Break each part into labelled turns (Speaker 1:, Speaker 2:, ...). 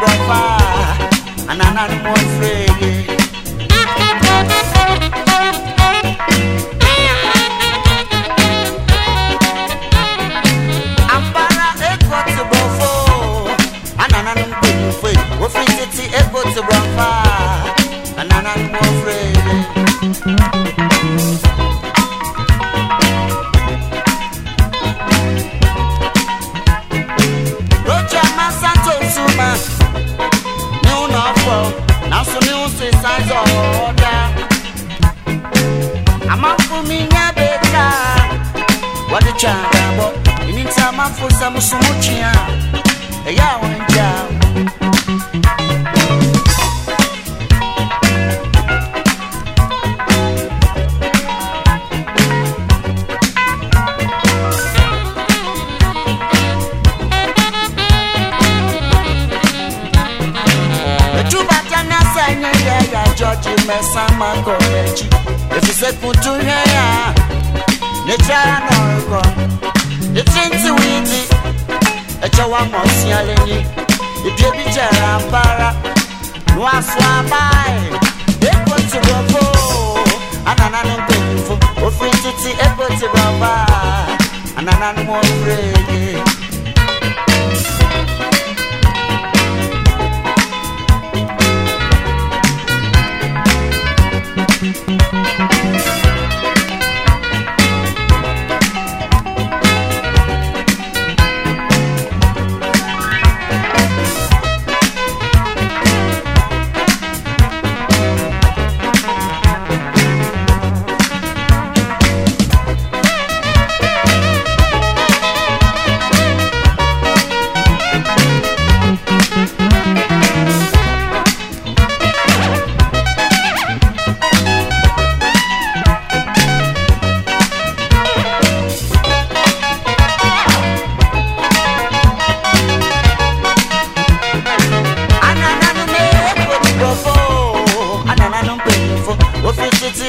Speaker 1: fire, and I'm not more afraid. Signs of order I'm out for me na beta What the changa bo ya ya George Mesama Komechi Efise kutu ya ya Nechara noriko Echinti widi Echawa mosi alenyi Ibie bijara mpara Nwasu abai Eko tibofo Anananu mpekifo Ofri titi eko tibofa Anananu mwofrege Anananu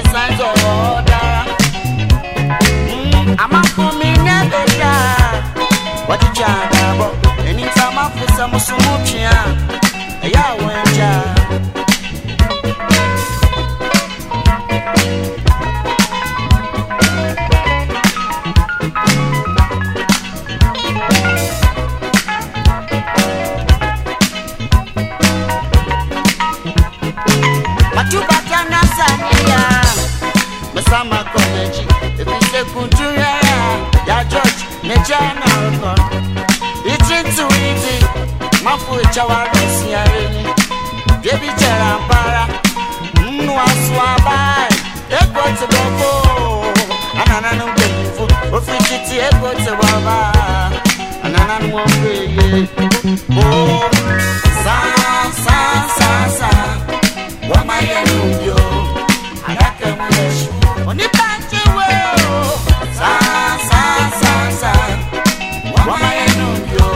Speaker 1: signs of order mama kọ̀mẹ́jì èbíṣẹ́kùn dúnyàrá ya george méjì àná ọ̀nà ìtì tù ìdí má fún ìjọba rẹ̀ sí ẹrẹ́ ni débi jẹ̀rà ń para. Nínú aṣọ abáyé èkó ti bọ̀ bó ànánánú gbèyìn fún òfin títí èkó ti bọ̀ bá ànánánú wọn ó sáà sáà sáà sáà wọ́n máa yẹ lóun yóò. Why am I no yo?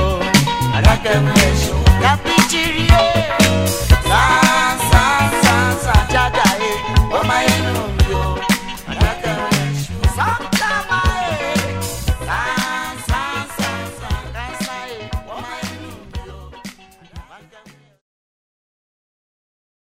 Speaker 1: I like